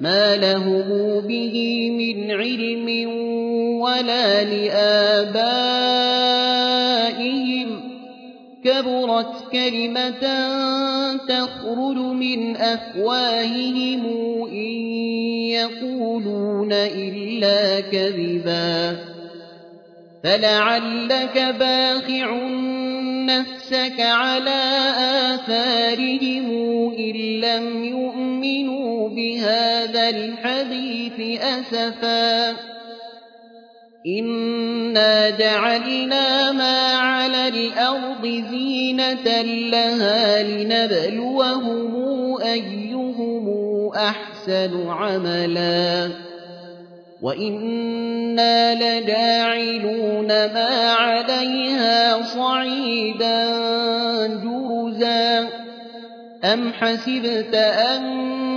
ما لهم به من علم ولا لآبائهم كبرت كلمة تخرج من أفواههم إن يقولون إلا كذبا فلعلك باخع نفسك على آثارهم إن لم يؤمنوا بهذا الحديث أسفا. إنا جعلنا ما على الأرض زينة لها لنبلوهم أيهم أحسن عملا. وإنا لجاعلون ما عليها صعيدا جرزا. أم حسبت أن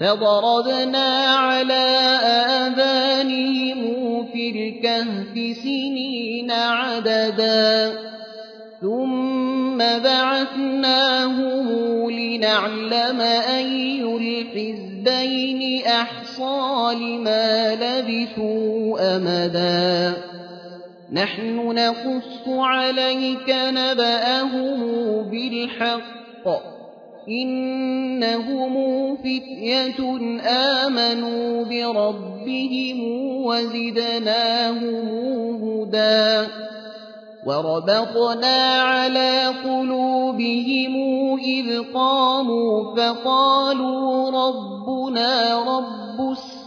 فضربنا على آذانهم في الكهف سنين عددا. ثم بعثناهم لنعلم أي الحزبين أحصى لما لبثوا أمدا. نحن نقص عليك نبأهم بالحق. إنهم فتية آمنوا بربهم وزدناهم هدى وربطنا على قلوبهم إذ قاموا فقالوا ربنا رب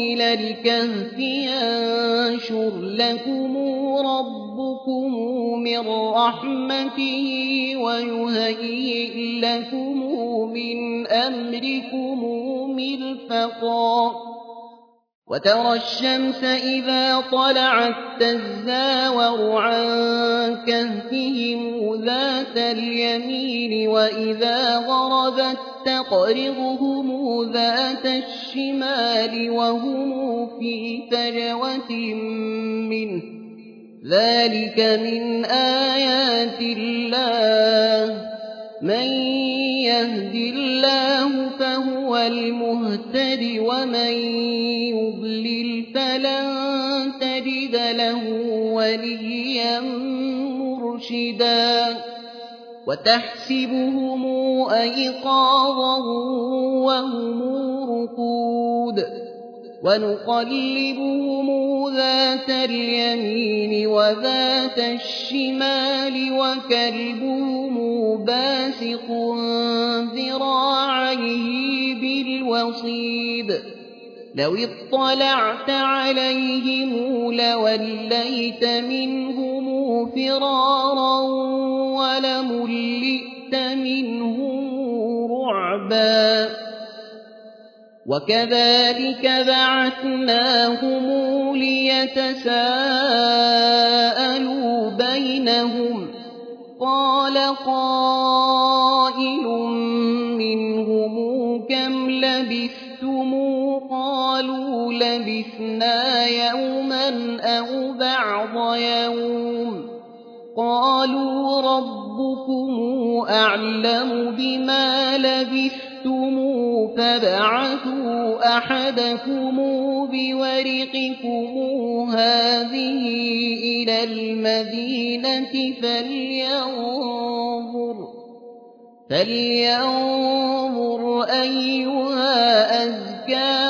إلى الكهف ينشر لكم ربكم من رحمته ويهيئ لكم من أمركم مرفقا وترى الشمس إذا طلعت تزاور عن كهفهم ذات اليمين وإذا غربت تقرضهم ذات الشمال وهم في فجوة منه. ذلك من آيات الله. من يهد الله فهو المهتد ومن يضلل فلن تجد له وليا مرشدا. وتحسبهم أيقاظا وهم ركود ونقلبهم ذات اليمين وذات الشمال وكلبهم باسق ذراعيه بالوصيد لو اطلعت عليهم لوليت منهم فرارا ولملئت منهم رعبا وكذلك بعثناهم ليتساءلوا بينهم. قال قائل منهم كم لبثتم؟ قالوا لبثنا يوما أو بعض يوم. قالوا ربكم أعلم بما لبثتم فابعثوا أحدكم بورقكم هذه إلى المدينة فلينظر فلينظر أيها أزكى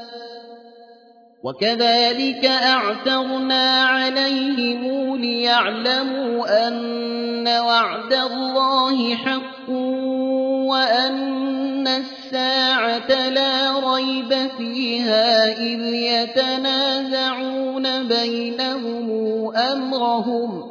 وكذلك أعثرنا عليهم ليعلموا أن وعد الله حق وأن الساعة لا ريب فيها إذ يتنازعون بينهم أمرهم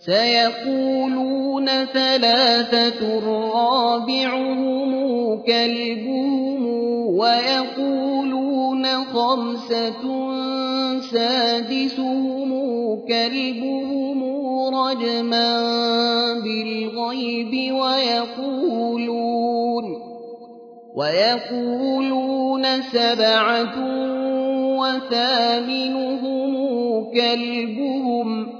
سيقولون ثلاثة رابعهم كلبهم ويقولون خمسة سادسهم كلبهم رجما بالغيب ويقولون ويقولون سبعة وثامنهم كلبهم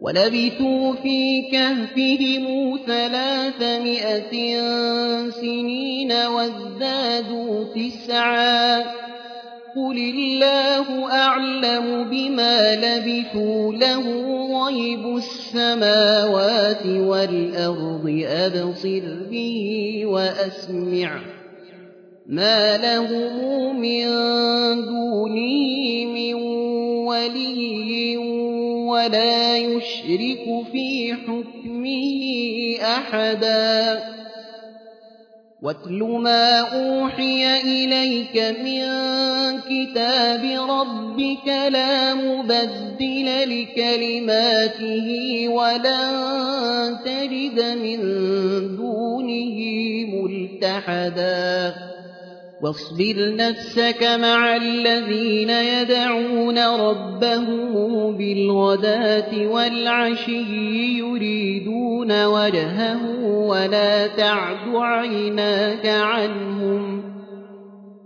ولبثوا في كهفهم ثلاثمائة سنين وازدادوا تسعا. قل الله أعلم بما لبثوا له غيب السماوات والأرض أبصر به وأسمع. ما لهم من دونه من ولي ولا يشرك في حكمه أحدا. واتل ما أوحي إليك من كتاب ربك لا مبدل لكلماته ولن تجد من دونه ملتحدا. واصبر نفسك مع الذين يدعون ربهم بالغداة والعشي يريدون وجهه ولا تعد عيناك عنهم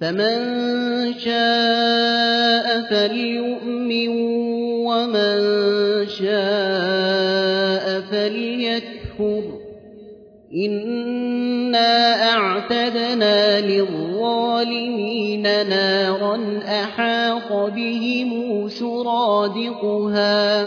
فمن شاء فليؤمن ومن شاء فليكفر إنا أعتدنا للظالمين نارا أحاط بهم سرادقها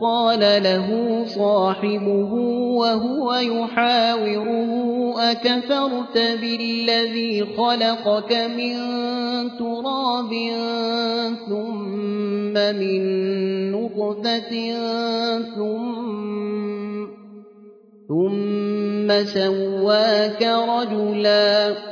قال له صاحبه وهو يحاوره أكفرت بالذي خلقك من تراب ثم من نطفة ثم, ثم سواك رجلا.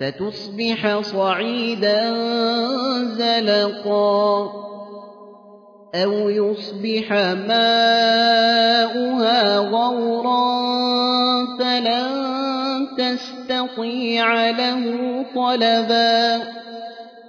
فتصبح صعيدا زلقا أو يصبح ماؤها غورا فلن تستطيع له طلبا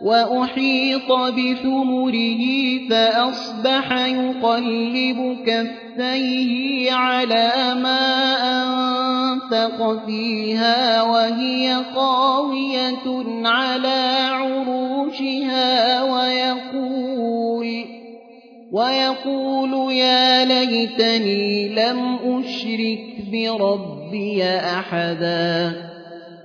وأحيط بثمره فأصبح يقلب كفيه على ما أنفق فيها وهي قاوية على عروشها ويقول ويقول يا ليتني لم أشرك بربي أحدا.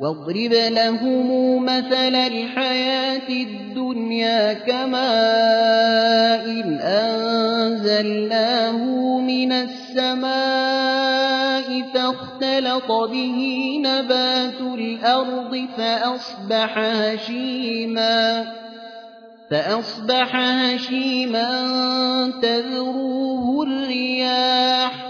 واضرب لهم مثل الحياة الدنيا كماء أنزلناه من السماء فاختلط به نبات الأرض فأصبح هشيما فأصبح هشيما تذروه الرياح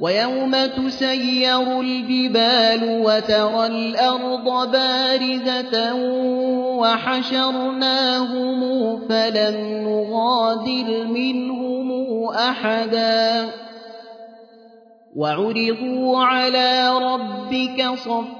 ويوم تسير الجبال وترى الأرض بارزة وحشرناهم فلم نغادر منهم أحدا. وعرضوا على ربك صفا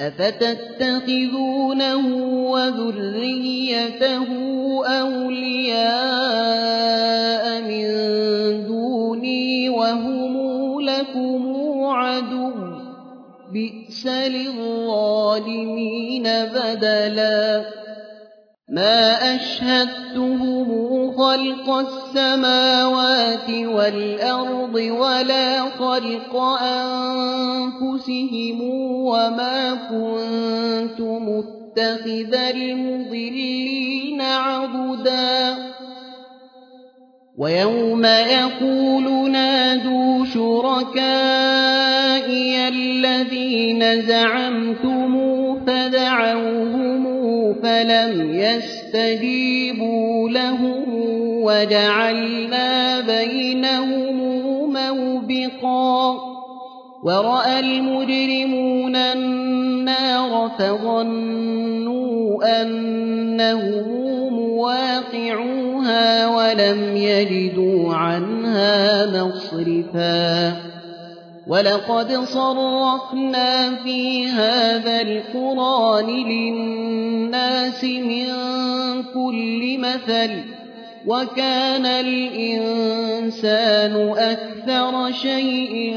أفتتخذونه وذريته أولياء من دوني وهم لكم عدو بئس للظالمين بدلا ما أشهدتهم خلق السماوات والأرض ولا خلق أنفسهم وما كنت متخذ المضلين عبدا ويوم يقول نادوا شركائي الذين زعمتم فدعوهم فلم يستجيبوا لهم وجعلنا بينهم موبقا ورأى المجرمون النار فظنوا أنهم مواقعوها ولم يجدوا عنها مصرفا ولقد صرفنا في هذا القرآن للناس من كل مثل وكان الإنسان أكثر شيء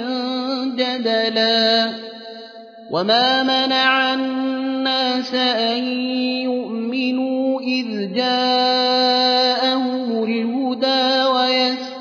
جدلا وما منع الناس أن يؤمنوا إذ جاءهم الهدى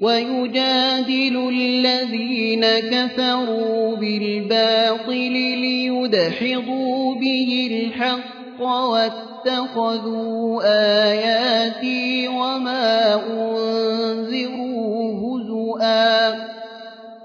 ويجادل الذين كفروا بالباطل ليدحضوا به الحق واتخذوا آياتي وما أنذروا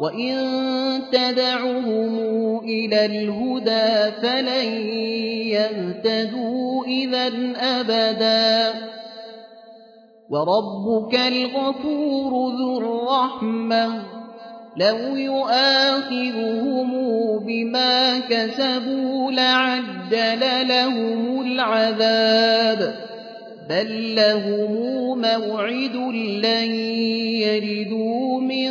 وإن تدعهم إلى الهدى فلن يهتدوا إذا أبدا وربك الغفور ذو الرحمة لو يؤاخذهم بما كسبوا لعجل لهم العذاب بل لهم موعد لن يردوا من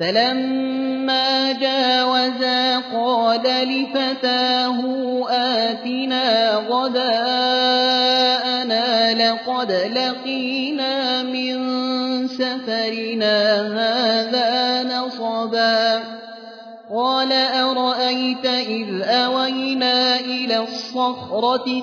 فلما جاوزا قال لفتاه آتنا غداءنا لقد لقينا من سفرنا هذا نصبا. قال أرأيت إذ أوينا إلى الصخرة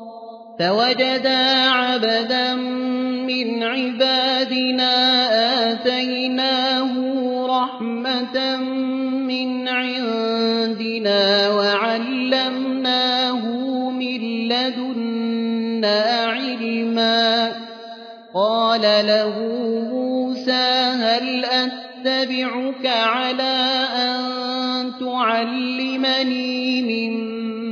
فوجدا عبدا من عبادنا آتيناه رحمة من عندنا وعلمناه من لدنا علما. قال له موسى هل أتبعك على أن تعلمني مما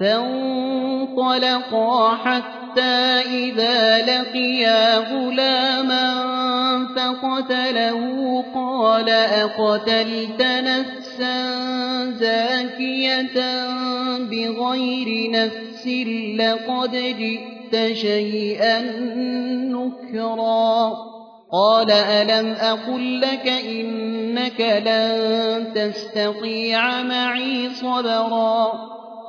فانطلقا حتى إذا لقيا غلاما فقتله قال أقتلت نفسا زاكية بغير نفس لقد جئت شيئا نكرا قال ألم أقل لك إنك لن تستطيع معي صبرا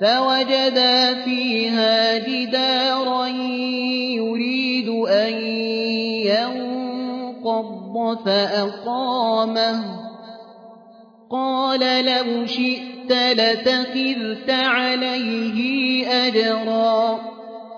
فوجدا فيها جدارا يريد أن ينقض فأقامه. قال لو شئت لتخذت عليه أجرا.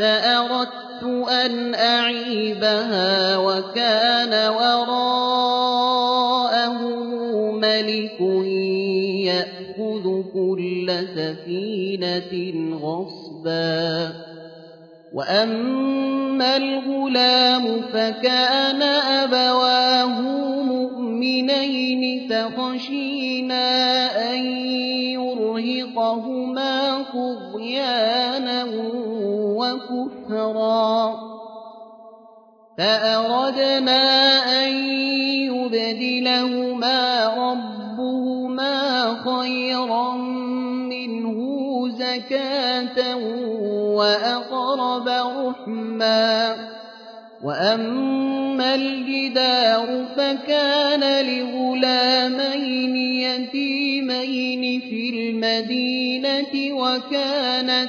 فأردت أن أعيبها وكان وراءه ملك يأخذ كل سفينة غصبا. وأما الغلام فكان أبواه مؤمنين فخشينا أن يرهقهما طغيانا وكفرا. فأردنا أن يبدلهما ربهما خيرا منه زكاة وأقرب رحما. وأما الجدار فكان لغلامين يتيمين في المدينة وكان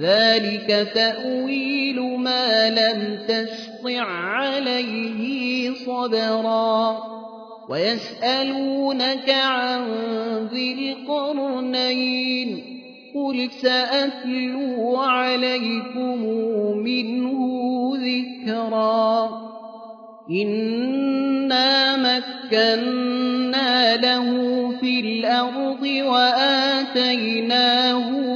ذلك تأويل ما لم تسطع عليه صبرا. ويسألونك عن ذي القرنين قل سأتلو عليكم منه ذكرا. إنا مكنا له في من كل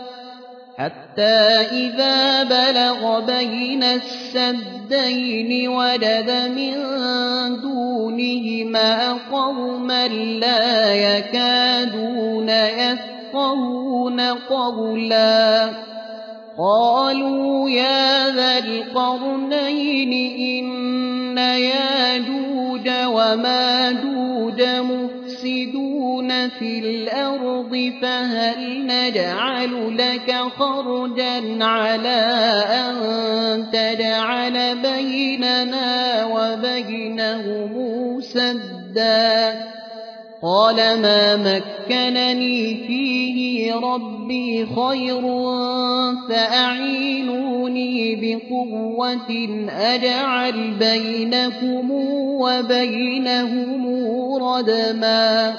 حتى إذا بلغ بين السدين وجد من دونهما قوما لا يكادون يفقهون قولا قالوا يا ذا القرنين إن ياجوج وماجوج مفسدون في الأرض فهل نجعل لك خرجا على أن تجعل بيننا وبينهم سدا قال ما مكنني فيه ربي خير فأعينوني بقوة أجعل بينكم وبينهم ردما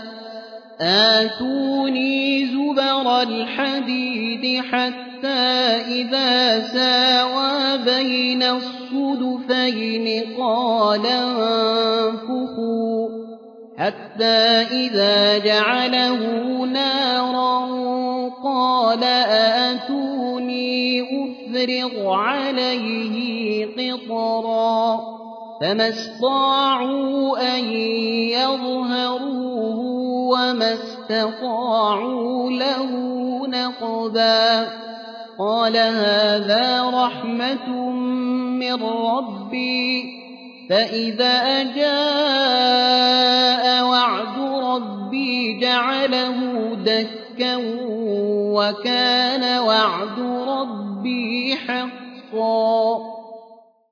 آتوني زبر الحديد حتى إذا ساوى بين الصدفين قال انفخوا حتى إذا جعله نارا قال آتوني أفرغ عليه قطرا فما استطاعوا أن يظهروه وما استطاعوا له نقبا قال هذا رحمة من ربي فإذا جاء وعد ربي جعله دكا وكان وعد ربي حقا.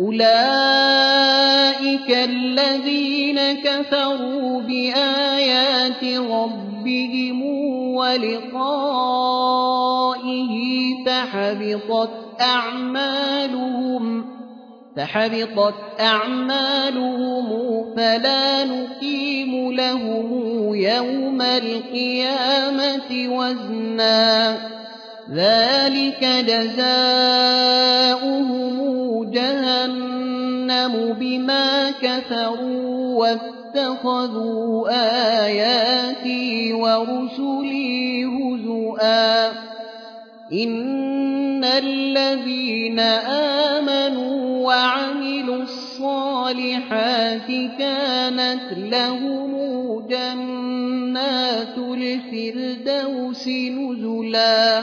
أولئك الذين كفروا بآيات ربهم ولقائه فحبطت أعمالهم فحبطت أعمالهم فلا نقيم لهم يوم القيامة وزنا ذلك جزاؤهم جهنم بما كفروا واتخذوا آياتي ورسلي هزؤا. إن الذين آمنوا وعملوا الصالحات كانت لهم جنات الفردوس نزلا.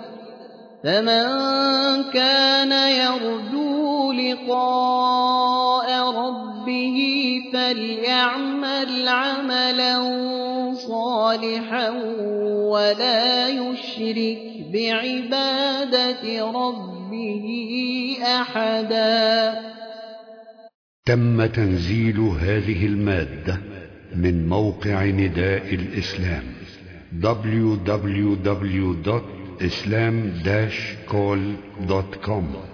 فمن كان يرجو لقاء ربه فليعمل عملا صالحا ولا يشرك بعبادة ربه أحدا تم تنزيل هذه المادة من موقع نداء الإسلام www.islam-call.com